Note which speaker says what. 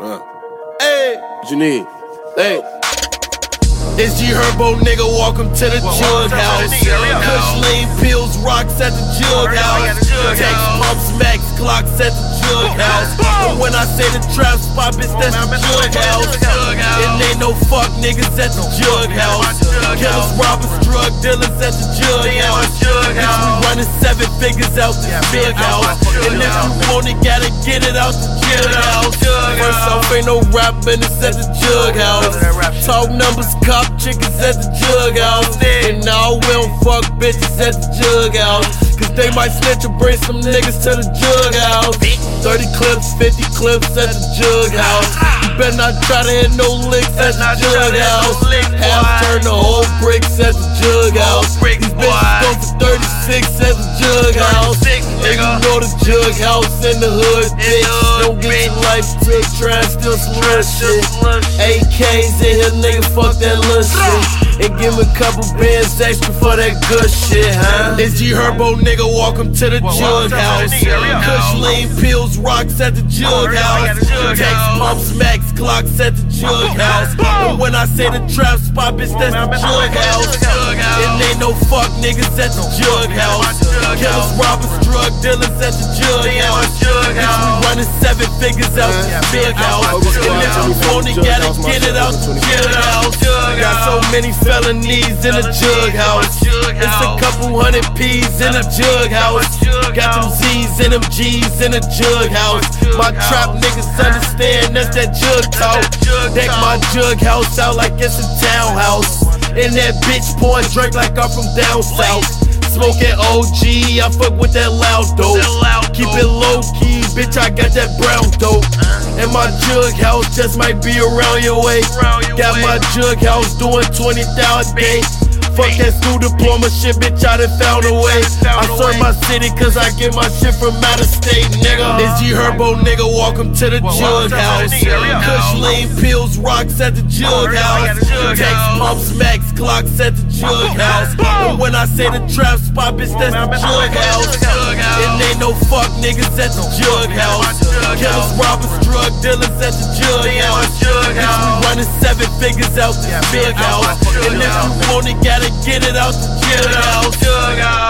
Speaker 1: Uh. Hey,
Speaker 2: What you need?
Speaker 1: hey. It's G Herbo, nigga. Welcome to the jug house. Kush lean pills, rocks at the jug house. Tecs pumps, Macs Glocks at the jug house. And when I say the trap spot, bitch, that's the jug house. And ain't no fuck niggas at the jug house. Killers, robbers, drug dealers at the jug house. Bitch, we running seven figures out the jug house. And if you want it, gotta get it out the jug house. First ain't no rap business at the jug house. Talk numbers, cop chickens at the jug house. And now we don't fuck bitches at the jug house. Cause they might snitch or bring some niggas to the jug house. 30 clips, 50 clips at the jug house. You better not try to hit no licks at the jug house. Half turn the whole bricks at the jug house. These bitches go for 36 at the jug house. And you know the jug house in the hood, bitch. Don't get your life took, try and steal some little shit. AKs in here, nigga, fuck that little shit. And give me a couple bands extra for that good shit, huh? It's G Herbo, nigga, welcome to the jug house. Kush lean pills, rocks at the jug house. Tecs pumps, Macs Glocks at the jug house. And when I say the trap spot, bitch, that's the jug house. And ain't no fuck niggas at the jug house. Killers, robbers, drug dealers at the jug house. Bitch, we running seven figures out the jug house. And if you want it, gotta get it out the jug house. Got so many felonies in the jug house. It's a couple hundred P's in the jug house. Got them Z's and them G's in the jug house. My trap niggas understand that's that jug talk. Deck my jug house out like it's a townhouse. And that bitch pouring drink like I'm from down south. Smoking OG, I fuck with that loud dope. Keep it low key, bitch, I got that brown dope. And my jug house just might be around your way. Got my jug house doing 20,000 a day. Fuck that school diploma shit, bitch, I done found a way. I serve my city cause I get my shit from out of state, nigga. G Herbo, nigga, welcome to the jug house. Kush lean pills, rocks at the jug house. Tecs pumps, Macs Glocks at the jug house. And when I say the trap spot, bitch, that's the jug house. And ain't no fuck niggas at the jug house. Killers, robbers, drug dealers at the jug house. Bitch, we running seven figures out the jug house. And if you want it, gotta get it out the jug house.